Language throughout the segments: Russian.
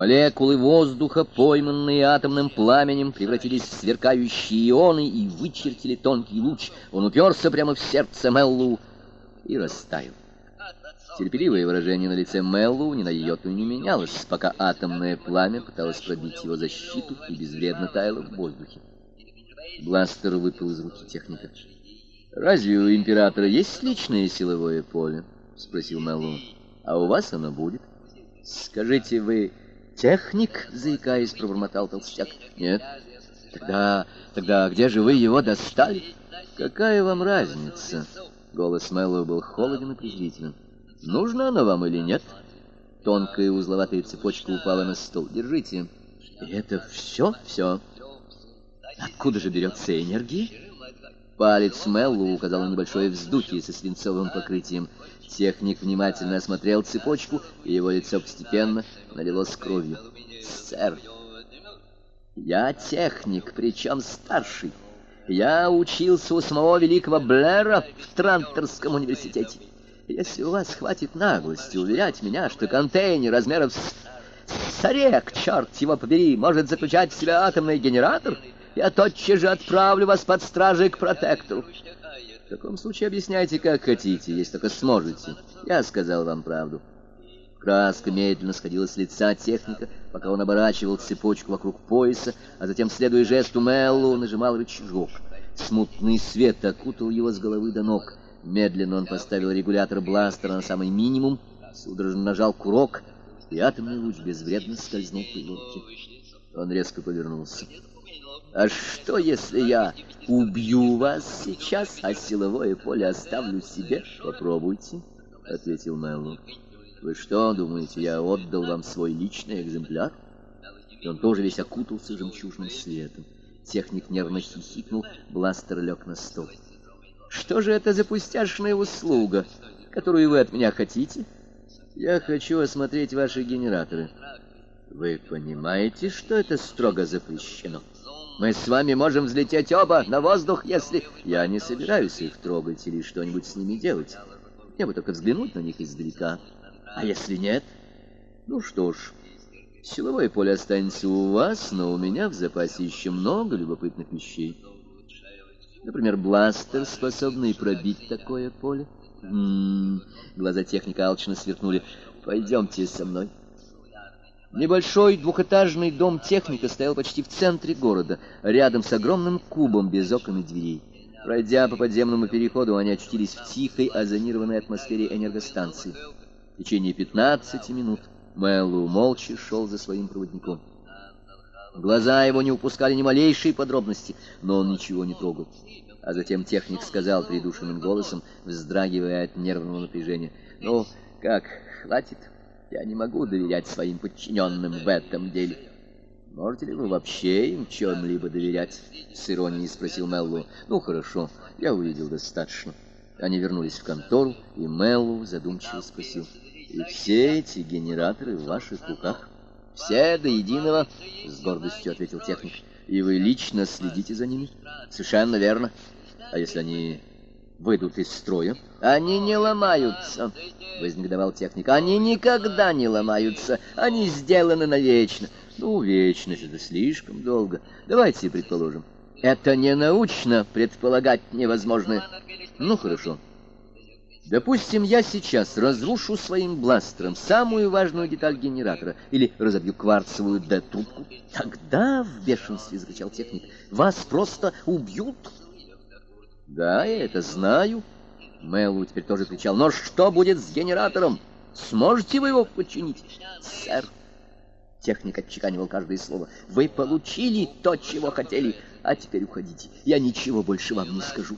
Молекулы воздуха, пойманные атомным пламенем, превратились в сверкающие ионы и вычертили тонкий луч. Он уперся прямо в сердце Меллу и растаял. Терпеливое выражение на лице Меллу ни на йоту не менялось, пока атомное пламя пыталось пробить его защиту и безвредно таяло в воздухе. Бластер выпал из руки техника. «Разве у императора есть личное силовое поле?» — спросил Меллу. «А у вас оно будет. Скажите, вы техник?» — заикаясь, пробормотал толстяк. «Нет». «Тогда... тогда где же вы его достали?» «Какая вам разница?» Голос Мэллоу был холоден и презрителен. «Нужно оно вам или нет?» Тонкая узловатая цепочка упала на стол. «Держите». И «Это все? Все. Откуда же берется энергия?» Палец Меллу указал на небольшое вздутие со свинцовым покрытием. Техник внимательно осмотрел цепочку, и его лицо постепенно налилось кровью. «Сэр, я техник, причем старший. Я учился у самого великого Блэра в Транторском университете. Если у вас хватит наглости уверять меня, что контейнер размеров с... Сорек, черт его побери, может заключать в себе атомный генератор, я тотчас же отправлю вас под стражей к протектору. В таком случае объясняйте, как хотите, если только сможете. Я сказал вам правду. Краска медленно сходила с лица техника, пока он оборачивал цепочку вокруг пояса, а затем, следуя жесту Меллу, нажимал рычажок. Смутный свет окутал его с головы до ног. Медленно он поставил регулятор бластера на самый минимум, судорожно нажал курок, и атомный луч безвредно скользнул по его руке. Он резко повернулся. «А что, если я убью вас сейчас, а силовое поле оставлю себе? Попробуйте», — ответил Мэллоу. «Вы что, думаете, я отдал вам свой личный экземпляр?» И он тоже весь окутался жемчужным светом. Техник нервно хихикнул, бластер лег на стол. «Что же это за пустяшная услуга, которую вы от меня хотите?» «Я хочу осмотреть ваши генераторы». «Вы понимаете, что это строго запрещено?» Мы с вами можем взлететь оба на воздух, если... Я не собираюсь их трогать или что-нибудь с ними делать. Мне бы только взглянуть на них издалека. А если нет? Ну что ж, силовое поле останется у вас, но у меня в запасе еще много любопытных вещей. Например, бластер, способный пробить такое поле. М м-м, -м -м. Глаза техника алчно сверкнули. Пойдемте со мной. Небольшой двухэтажный дом техника стоял почти в центре города, рядом с огромным кубом без окон и дверей. Пройдя по подземному переходу, они очутились в тихой, озонированной атмосфере энергостанции. В течение 15 минут Мэллоу молча шел за своим проводником. Глаза его не упускали ни малейшей подробности, но он ничего не трогал. А затем техник сказал придушенным голосом, вздрагивая от нервного напряжения, «Ну, как, хватит?» Я не могу доверять своим подчиненным в этом деле. Можете ли вы вообще им чем-либо доверять? С иронией спросил Меллу. Ну, хорошо, я увидел достаточно. Они вернулись в контору, и Меллу задумчиво спросил. И все эти генераторы в ваших руках? Все до единого, с гордостью ответил техник. И вы лично следите за ними? Совершенно верно. А если они выйдут из строя. Они не ломаются, вознегодовал техник. Они никогда не ломаются. Они сделаны навечно. Ну, вечность это слишком долго. Давайте предположим. Это не научно предполагать невозможное. Ну, хорошо. Допустим, я сейчас разрушу своим бластером самую важную деталь генератора или разобью кварцевую Д-трубку. Тогда, в бешенстве закричал техник, вас просто убьют. Да, я это знаю. Мэллоу теперь тоже кричал. Но что будет с генератором? Сможете вы его починить? Сэр, техник отчеканивал каждое слово. Вы получили то, чего хотели, а теперь уходите. Я ничего больше вам не скажу.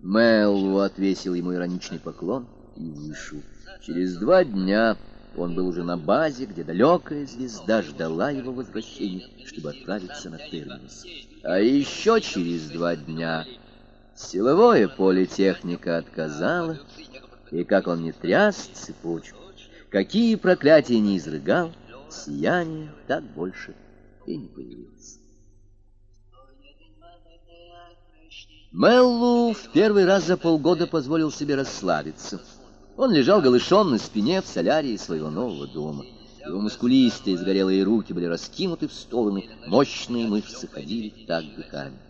Мэллоу отвесил ему ироничный поклон и вышел. Через два дня он был уже на базе, где далекая звезда ждала его возвращения, чтобы отправиться на терминус. А еще через два дня Силовое поле техника отказало, и как он не тряс цепочку, какие проклятия не изрыгал, сияние так больше и не появилось. Меллу в первый раз за полгода позволил себе расслабиться. Он лежал голышом на спине в солярии своего нового дома. Его мускулистые сгорелые руки были раскинуты в стороны, мощные мышцы ходили так дыхание.